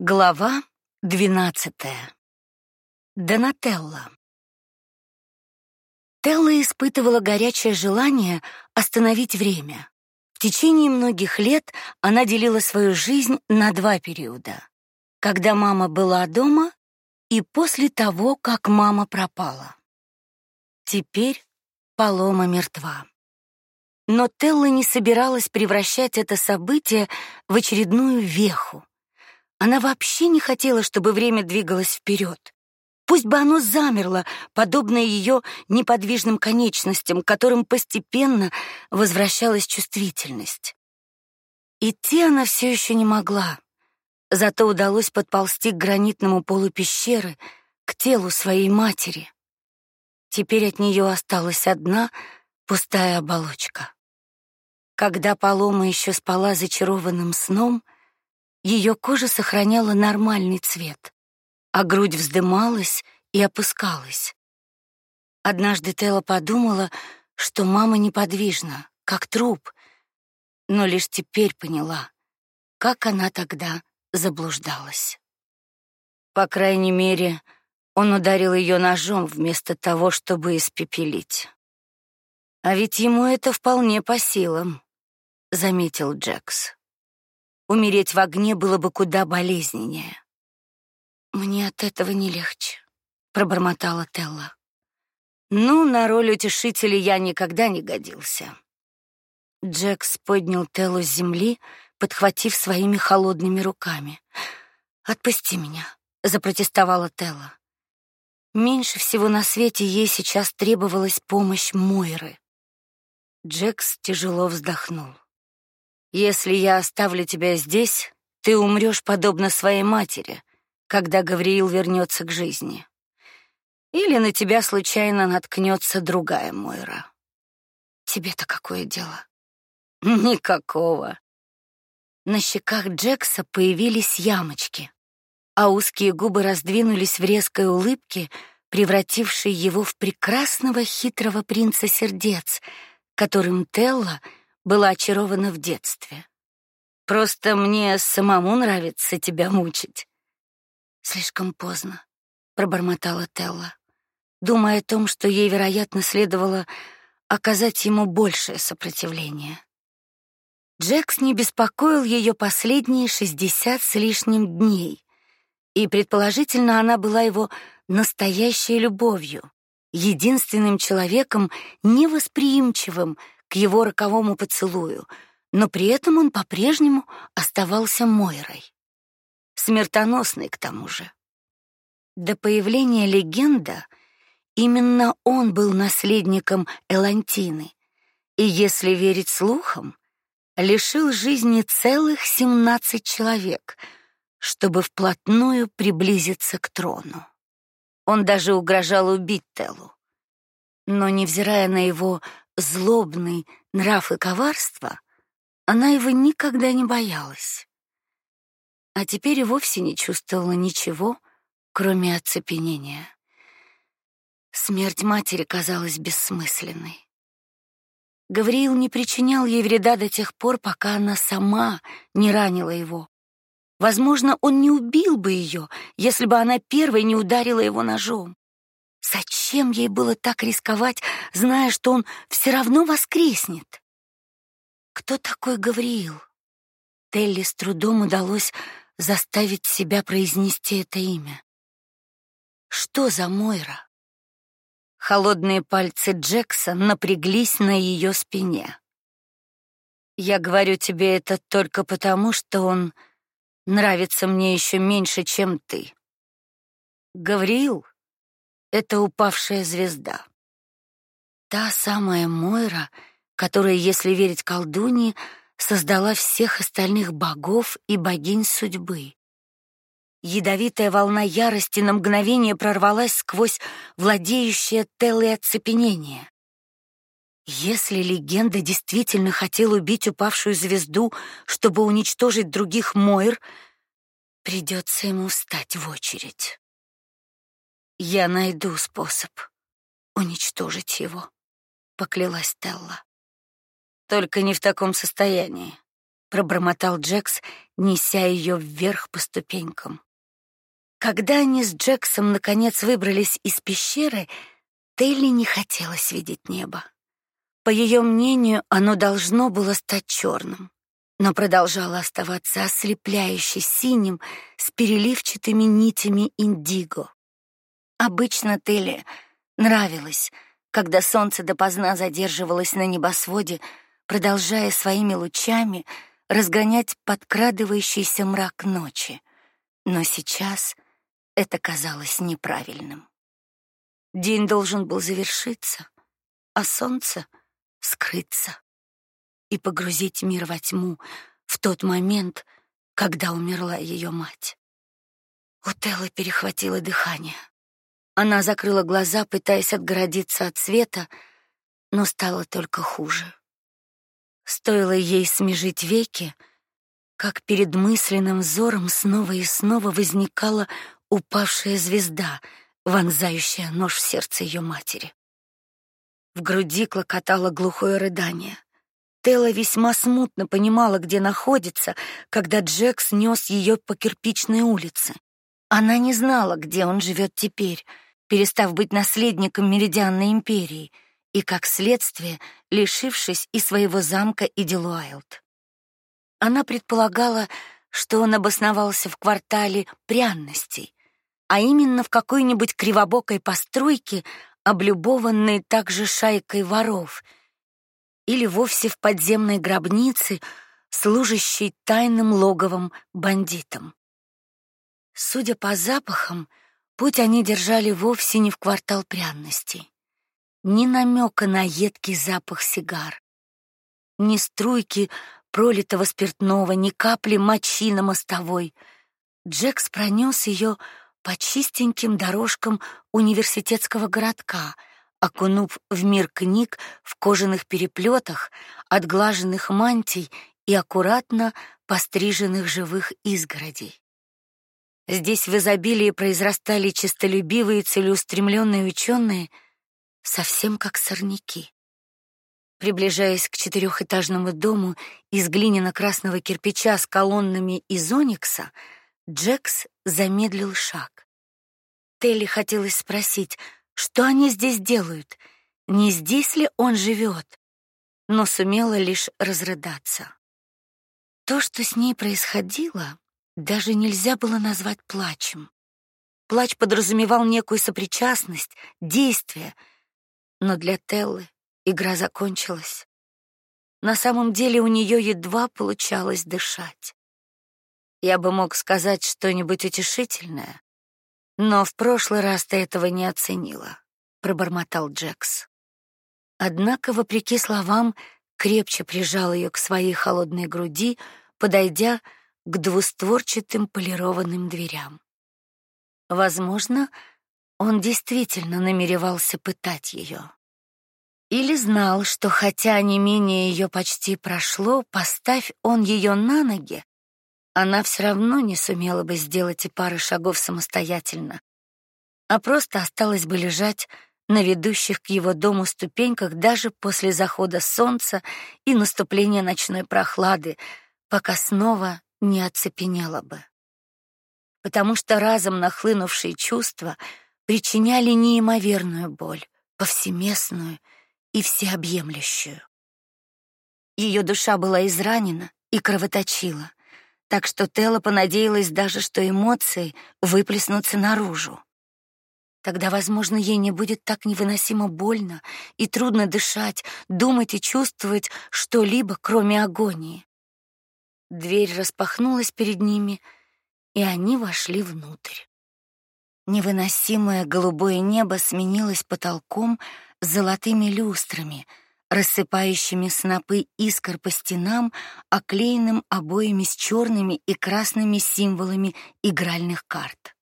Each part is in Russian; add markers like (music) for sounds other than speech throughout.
Глава двенадцатая. Донателла. Телла испытывала горячее желание остановить время. В течение многих лет она делила свою жизнь на два периода: когда мама была дома и после того, как мама пропала. Теперь Палома мертва. Но Телла не собиралась превращать это событие в очередную веху. Она вообще не хотела, чтобы время двигалось вперед. Пусть бы оно замерло, подобно ее неподвижным конечностям, к которым постепенно возвращалась чувствительность. Идти она все еще не могла. Зато удалось подползти к гранитному полу пещеры, к телу своей матери. Теперь от нее осталась одна пустая оболочка. Когда Палома еще спала зачарованным сном, ее кожа сохраняла нормальный цвет, а грудь вздымалась и опускалась. Однажды Тела подумала, что мама неподвижна, как труп, но лишь теперь поняла, как она тогда заблуждалась. По крайней мере, он ударил ее ножом вместо того, чтобы испепелить. А ведь ему это вполне по силам, заметил Джекс. Умереть в огне было бы куда болезненнее. Мне от этого не легче, пробормотала Телла. Ну, на роль утешителя я никогда не годился. Джекс поднял Теллу с земли, подхватив своими холодными руками. Отпусти меня, запротестовала Телла. Меньше всего на свете ей сейчас требовалась помощь Мойры. Джекс тяжело вздохнул. Если я оставлю тебя здесь, ты умрешь подобно своей матери, когда Гавриил вернется к жизни. Или на тебя случайно наткнется другая Мойра. Тебе-то какое дело? (laughs) Никакого. На щеках Джекса появились ямочки а узкие губы раздвинулись в резкой улыбке, превратившей его в прекрасного хитрого принца сердец, которым Телла была очарована в детстве. Просто мне самому нравится тебя мучить. Слишком поздно, пробормотала Телла, думая о том, что ей, вероятно, следовало оказать ему большее сопротивление. Джекс не беспокоил ее последние шестьдесят с лишним дней, и предположительно она была его настоящей любовью, единственным человеком невосприимчивым к его роковому поцелую, но при этом он по-прежнему оставался Мойрой. Смертоносной к тому же. До появления легенда именно он был наследником Элантины, и если верить слухам, лишил жизни целых семнадцать человек — чтобы вплотную приблизиться к трону. Он даже угрожал убить Телу. Но невзирая на его злобный нрав и коварство, она его никогда не боялась. А теперь и вовсе не чувствовала ничего, кроме оцепенения. Смерть матери казалась бессмысленной. Гавриил не причинял ей вреда до тех пор, пока она сама не ранила его, Возможно, он не убил бы ее, если бы она первой не ударила его ножом. Зачем ей было так рисковать, зная, что он все равно воскреснет? Кто такой Гавриил? Телли с трудом удалось заставить себя произнести это имя. Что за Мойра? Холодные пальцы Джекса напряглись на ее спине. Я говорю тебе это только потому, что он нравится мне еще меньше, чем ты. Гавриил — это упавшая звезда. Та самая Мойра, которая, если верить колдунье, создала всех остальных богов и богинь судьбы. Ядовитая волна ярости на мгновение прорвалась сквозь владеющее Теллой оцепенение. Если легенда действительно хотел убить упавшую звезду, чтобы уничтожить других Мойр, придется ему встать в очередь. Я найду способ уничтожить его, поклялась Телла. Только не в таком состоянии. пробормотал Джекс, неся ее вверх по ступенькам. Когда они с Джексом наконец выбрались из пещеры, Телли не хотелось видеть небо. По ее мнению, оно должно было стать черным, но продолжало оставаться ослепляюще синим с переливчатыми нитями индиго. Обычно Телли нравилось, когда солнце допоздна задерживалось на небосводе, продолжая своими лучами разгонять подкрадывающийся мрак ночи. Но сейчас это казалось неправильным. День должен был завершиться, а солнце скрыться и погрузить мир во тьму в тот момент, когда умерла ее мать. У Теллы перехватило дыхание. Она закрыла глаза, пытаясь отгородиться от света, но стало только хуже. Стоило ей смежить веки, как перед мысленным взором снова и снова возникала упавшая звезда, вонзающая нож в сердце ее матери. В груди клокотало глухое рыдание. Телла весьма смутно понимала, где находится, когда Джек снес ее по кирпичной улице. Она не знала, где он живет теперь, перестав быть наследником Меридианной империи — и, как следствие, лишившись и своего замка Идилуайлд. Она предполагала, что он обосновался в квартале пряностей, а именно в какой-нибудь кривобокой постройке, облюбованной также шайкой воров, или вовсе в подземной гробнице, служащей тайным логовом бандитам. Судя по запахам, путь они держали вовсе не в квартал пряностей ни намека на едкий запах сигар, ни струйки пролитого спиртного, ни капли мочи на мостовой. Джекс пронес ее по чистеньким дорожкам университетского городка, окунув в мир книг в кожаных переплетах, отглаженных мантий и аккуратно постриженных живых изгородей. Здесь в изобилии произрастали честолюбивые целеустремленные ученые — совсем как сорняки. Приближаясь к четырехэтажному дому из глиняно-красного кирпича с колоннами из оникса, Джекс замедлил шаг. Телли хотелось спросить, что они здесь делают, не здесь ли он живет, но сумела лишь разрыдаться. То, что с ней происходило, даже нельзя было назвать плачем. Плач подразумевал некую сопричастность, действие — но для Теллы игра закончилась. На самом деле у нее едва получалось дышать. Я бы мог сказать что-нибудь утешительное, но в прошлый раз ты этого не оценила, пробормотал Джекс. Однако, вопреки словам, крепче прижал ее к своей холодной груди, подойдя к двустворчатым полированным дверям. Возможно, он действительно намеревался пытать ее. Или знал, что хотя не менее ее почти прошло, поставь он ее на ноги, она все равно не сумела бы сделать и пары шагов самостоятельно, а просто осталась бы лежать на ведущих к его дому ступеньках даже после захода солнца и наступления ночной прохлады, пока снова не оцепенела бы. Потому что разом нахлынувшие чувства — причиняли неимоверную боль, повсеместную и всеобъемлющую. Ее душа была изранена и кровоточила, так что Телла понадеялась даже, что эмоции выплеснутся наружу. Тогда, возможно, ей не будет так невыносимо больно и трудно дышать, думать и чувствовать что-либо, кроме агонии. Дверь распахнулась перед ними, и они вошли внутрь. Невыносимое голубое небо сменилось потолком с золотыми люстрами, рассыпающими снопы искр по стенам, оклеенным обоями с черными и красными символами игральных карт.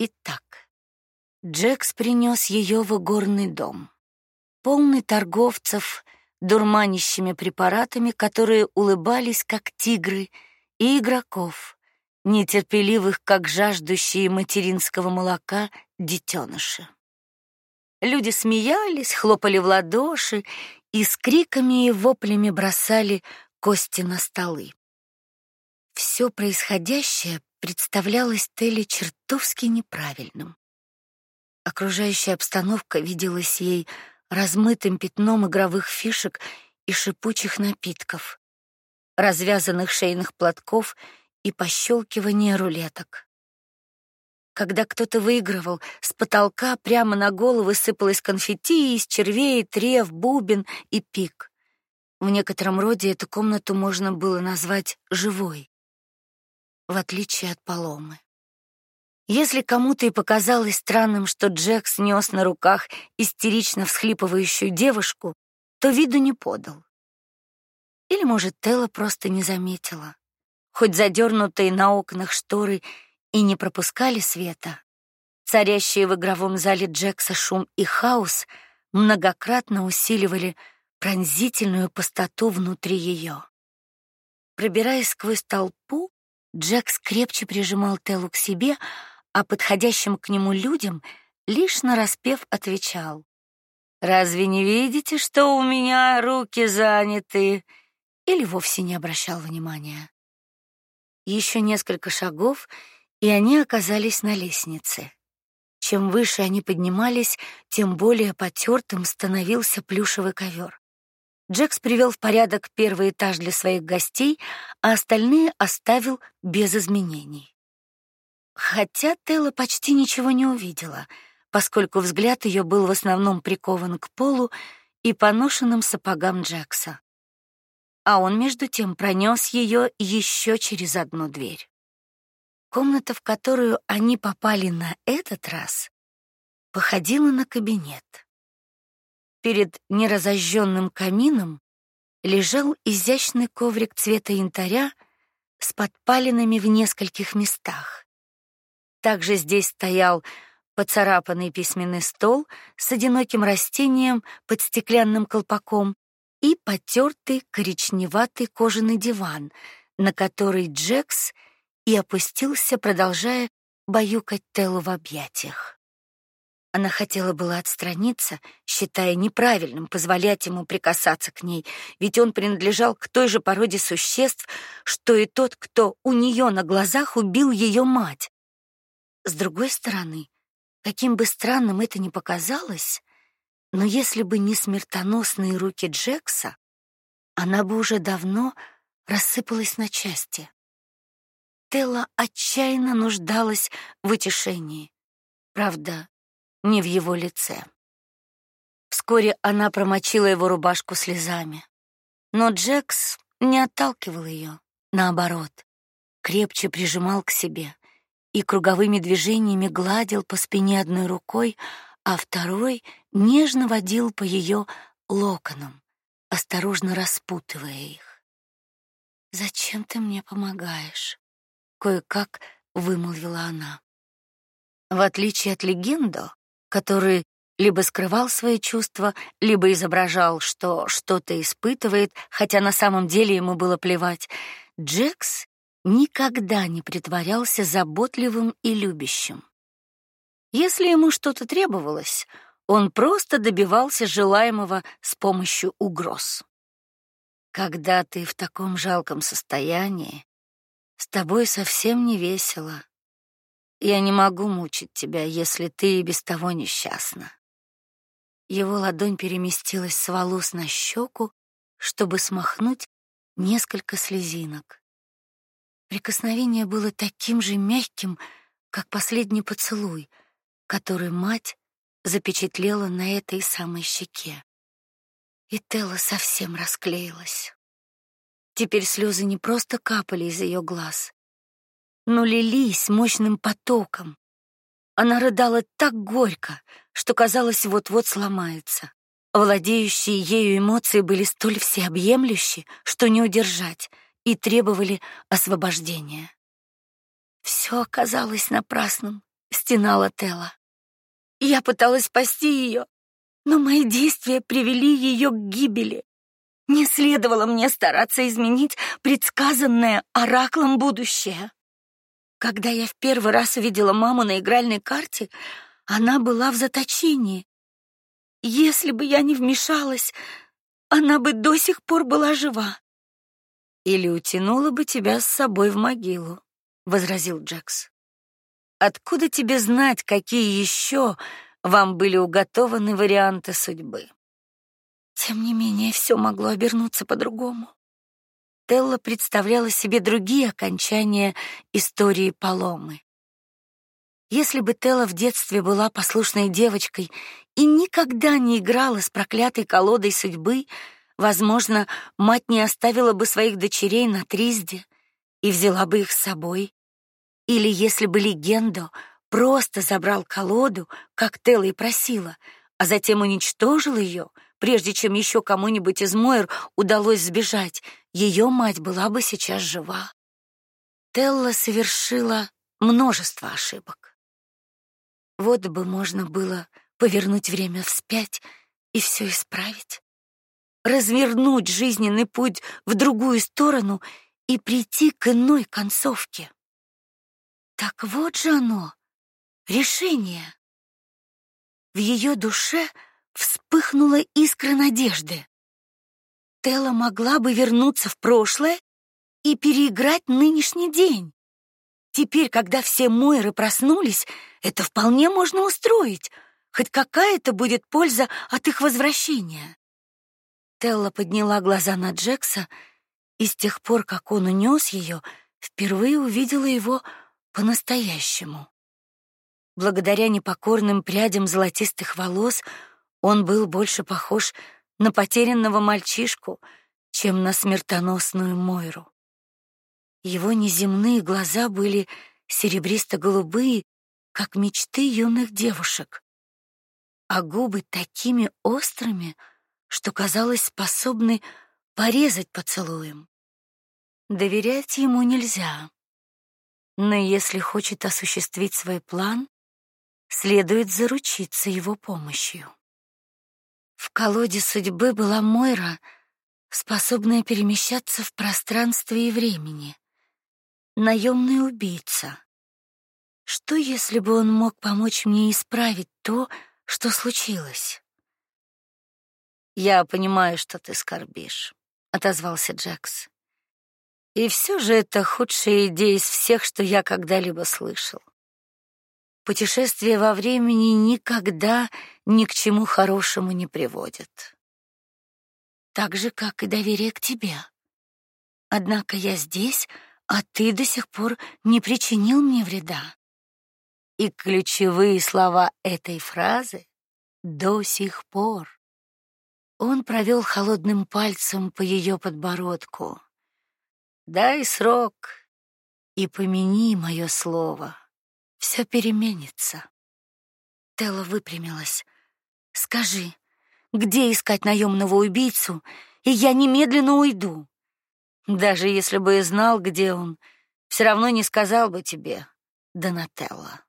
Итак, Джекс принес ее в горный дом, полный торговцев дурманящими препаратами, которые улыбались как тигры, и игроков, нетерпеливых, как жаждущие материнского молока детеныши. Люди смеялись, хлопали в ладоши и с криками и воплями бросали кости на столы. Все происходящее представлялось Телли чертовски неправильным. Окружающая обстановка виделась ей размытым пятном игровых фишек и шипучих напитков, развязанных шейных платков и пощелкивания рулеток. Когда кто-то выигрывал, с потолка прямо на голову сыпалось конфетти из червей, трев, бубен и пик. В некотором роде эту комнату можно было назвать живой, в отличие от Паломы. Если кому-то и показалось странным, что Джек снес на руках истерично всхлипывающую девушку, то виду не подал. Или, может, Телла просто не заметила. Хоть задернутые на окнах шторы и не пропускали света, царящие в игровом зале Джекса шум и хаос многократно усиливали пронзительную пустоту внутри ее. Пробираясь сквозь толпу, Джек крепче прижимал Теллу к себе, а подходящим к нему людям лишь нараспев отвечал: "Разве не видите, что у меня руки заняты?" Или вовсе не обращал внимания. Еще несколько шагов, и они оказались на лестнице. Чем выше они поднимались, тем более потертым становился плюшевый ковер. Джекс привел в порядок первый этаж для своих гостей, а остальные оставил без изменений. Хотя Телла почти ничего не увидела, поскольку взгляд ее был в основном прикован к полу и поношенным сапогам Джекса. А он между тем пронес ее еще через одну дверь. Комната, в которую они попали на этот раз, походила на кабинет. Перед неразожженным камином лежал изящный коврик цвета янтаря с подпалинами в нескольких местах. Также здесь стоял поцарапанный письменный стол с одиноким растением под стеклянным колпаком и потертый коричневатый кожаный диван, на который Джекс и опустился, продолжая баюкать Телу в объятиях. Она хотела было отстраниться, считая неправильным позволять ему прикасаться к ней, ведь он принадлежал к той же породе существ, что и тот, кто у нее на глазах убил ее мать. С другой стороны, каким бы странным это ни показалось, но если бы не смертоносные руки Джекса, она бы уже давно рассыпалась на части. Телла отчаянно нуждалась в утешении. Правда, не в его лице. Вскоре она промочила его рубашку слезами. Но Джекс не отталкивал ее, наоборот, крепче прижимал к себе, и круговыми движениями гладил по спине одной рукой, а второй нежно водил по ее локонам, осторожно распутывая их. Зачем ты мне помогаешь? кое-как вымолвила она. В отличие от легенду, который либо скрывал свои чувства, либо изображал, что что-то испытывает, хотя на самом деле ему было плевать, Джекс никогда не притворялся заботливым и любящим. Если ему что-то требовалось, он просто добивался желаемого с помощью угроз. Когда ты в таком жалком состоянии, с тобой совсем не весело. Я не могу мучить тебя, если ты и без того несчастна. Его ладонь переместилась с волос на щеку, чтобы смахнуть несколько слезинок. Прикосновение было таким же мягким, как последний поцелуй, который мать запечатлела на этой самой щеке. И Телла совсем расклеилась. Теперь слезы не просто капали из ее глаз, но лились мощным потоком. Она рыдала так горько, что казалось, вот-вот сломается. Владеющие ею эмоции были столь всеобъемлющи, что не удержать — и требовали освобождения. Все оказалось напрасным, стенала Тела. Я пыталась спасти ее, но мои действия привели ее к гибели. Не следовало мне стараться изменить предсказанное ораклом будущее. Когда я в первый раз увидела маму на игральной карте, она была в заточении. Если бы я не вмешалась, она бы до сих пор была жива. Или утянула бы тебя с собой в могилу, возразил Джекс. Откуда тебе знать, какие еще вам были уготованы варианты судьбы? Тем не менее, все могло обернуться по-другому. Телла представляла себе другие окончания истории Паломы. Если бы Телла в детстве была послушной девочкой и никогда не играла с проклятой колодой судьбы, возможно, мать не оставила бы своих дочерей на Тризде и взяла бы их с собой. Или если бы легенда просто забрал колоду, как Телла и просила, а затем уничтожил ее, прежде чем еще кому-нибудь из Мойр удалось сбежать, ее мать была бы сейчас жива. Телла совершила множество ошибок. Вот бы можно было повернуть время вспять и все исправить. Развернуть жизненный путь в другую сторону и прийти к иной концовке. Так вот же оно, решение. В ее душе вспыхнула искра надежды. Телла могла бы вернуться в прошлое и переиграть нынешний день. Теперь, когда все Мойры проснулись, это вполне можно устроить. Хоть какая-то будет польза от их возвращения. Телла подняла глаза на Джекса, и с тех пор, как он унес ее, впервые увидела его по-настоящему. Благодаря непокорным прядям золотистых волос он был больше похож на потерянного мальчишку, чем на смертоносную Мойру. Его неземные глаза были серебристо-голубые, как мечты юных девушек, а губы такими острыми, что казалось способны порезать поцелуем. Доверять ему нельзя. Но если хочет осуществить свой план, следует заручиться его помощью. В колоде судьбы была Мойра, способная перемещаться в пространстве и времени. Наемный убийца. Что если бы он мог помочь мне исправить то, что случилось? Я понимаю, что ты скорбишь, отозвался Джекс. И все же это худшая идея из всех, что я когда-либо слышал. Путешествие во времени никогда ни к чему хорошему не приводит. Так же, как и доверие к тебе. Однако я здесь, а ты до сих пор не причинил мне вреда. И ключевые слова этой фразы до сих пор. Он провел холодным пальцем по ее подбородку. Дай срок и помяни мое слово все переменится. Телла выпрямилась. Скажи, где искать наемного убийцу, и я немедленно уйду. Даже если бы и знал, где он, все равно не сказал бы тебе, Донателла.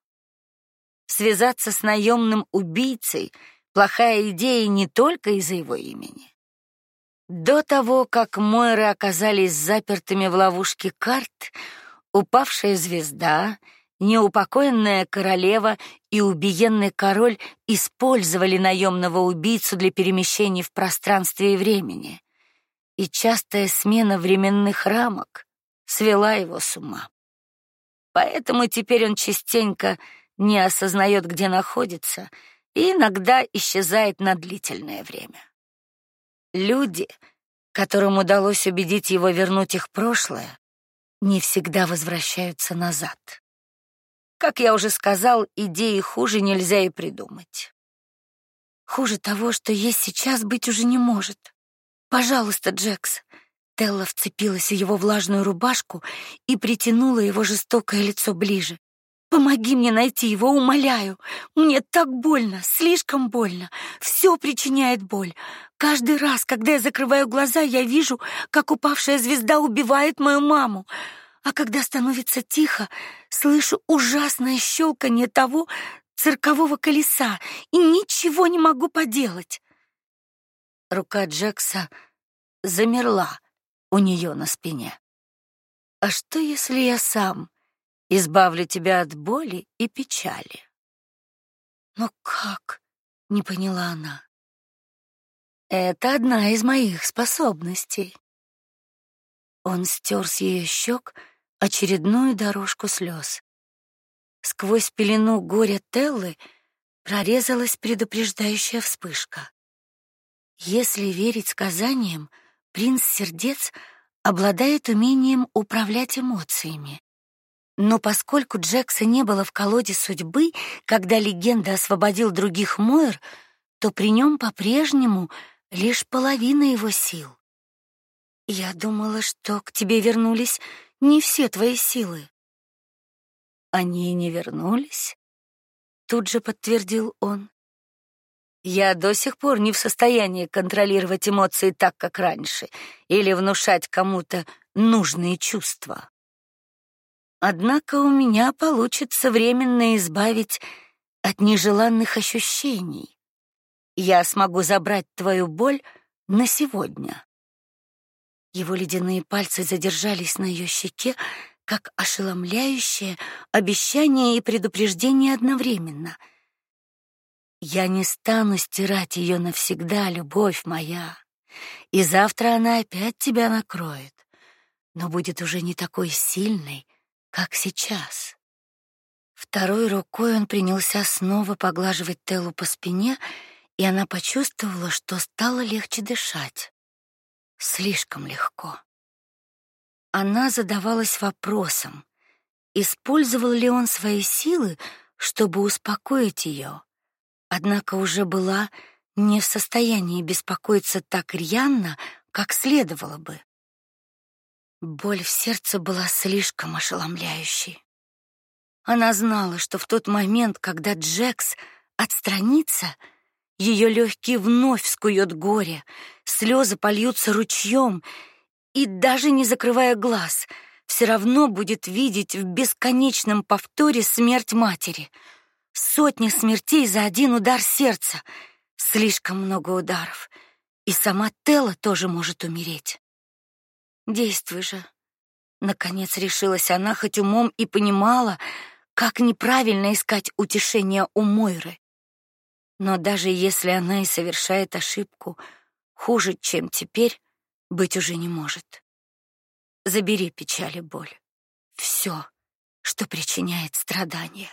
Связаться с наемным убийцей плохая идея не только из-за его имени. До того, как Мойры оказались запертыми в ловушке карт, упавшая звезда неупокоенная королева и убиенный король использовали наемного убийцу для перемещений в пространстве и времени, и частая смена временных рамок свела его с ума. Поэтому теперь он частенько не осознает, где находится, и иногда исчезает на длительное время. Люди, которым удалось убедить его вернуть их прошлое, не всегда возвращаются назад. Как я уже сказал, идеи хуже нельзя и придумать. Хуже того, что есть сейчас, быть уже не может. Пожалуйста, Джекс. Телла вцепилась в его влажную рубашку и притянула его жестокое лицо ближе. Помоги мне найти его, умоляю. Мне так больно, слишком больно. Все причиняет боль. Каждый раз, когда я закрываю глаза, я вижу, как упавшая звезда убивает мою маму. А когда становится тихо, слышу ужасное щелканье того циркового колеса и ничего не могу поделать. Рука Джекса замерла у нее на спине. А что, если я сам избавлю тебя от боли и печали? Но как? Не поняла она. Это одна из моих способностей. Он стер с ее щек очередную дорожку слез. Сквозь пелену горя Теллы прорезалась предупреждающая вспышка. Если верить сказаниям, принц сердец обладает умением управлять эмоциями. Но поскольку Джекса не было в колоде судьбы, когда легенда освободил других Мойр, то при нем по-прежнему лишь половина его сил. Я думала, что к тебе вернулись не все твои силы. Они не вернулись, тут же подтвердил он. Я до сих пор не в состоянии контролировать эмоции так, как раньше, или внушать кому-то нужные чувства. Однако у меня получится временно избавить от нежеланных ощущений. Я смогу забрать твою боль на сегодня. Его ледяные пальцы задержались на ее щеке, как ошеломляющее обещание и предупреждение одновременно. Я не стану стирать ее навсегда, любовь моя. И завтра она опять тебя накроет, но будет уже не такой сильной, как сейчас. Второй рукой он принялся снова поглаживать Телу по спине, и она почувствовала, что стало легче дышать. Слишком легко. Она задавалась вопросом, использовал ли он свои силы, чтобы успокоить ее, однако уже была не в состоянии беспокоиться так рьяно, как следовало бы. Боль в сердце была слишком ошеломляющей. Она знала, что в тот момент, когда Джекс отстранится, ее легкие вновь скует горе, слезы польются ручьем, и даже не закрывая глаз, все равно будет видеть в бесконечном повторе смерть матери. Сотни смертей за один удар сердца. Слишком много ударов. И сама Телла тоже может умереть. Действуй же. Наконец решилась она, хоть умом и понимала, как неправильно искать утешения у Мойры. Но даже если она и совершает ошибку, хуже, чем теперь, быть уже не может. Забери печаль и боль. Все, что причиняет страдания.